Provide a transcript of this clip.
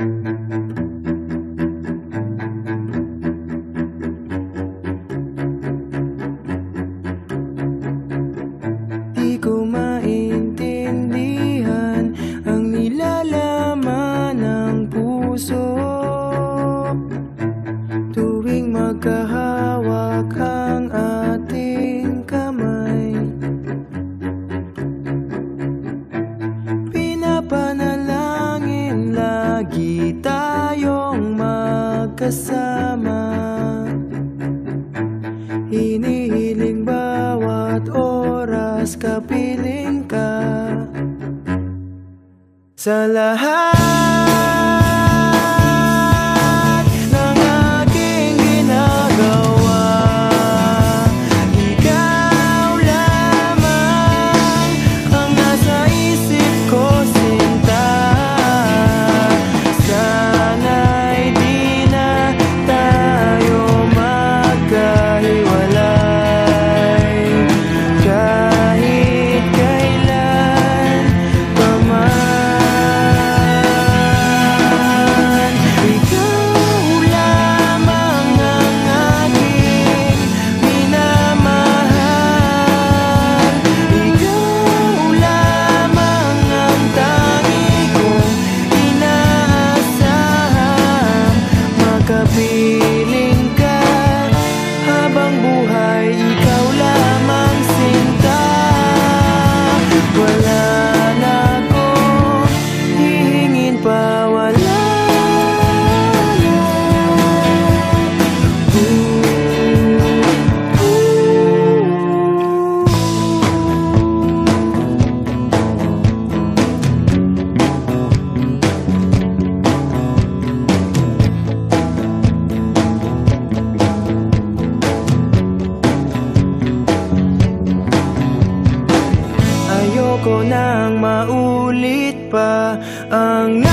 Di ko maintindihan ang nilalaman ng puso. Tuwing magkahawak ang ating kamay Pinapanay kasama. Hinihiling bawat oras kapiling ka. Sa lahat pa ang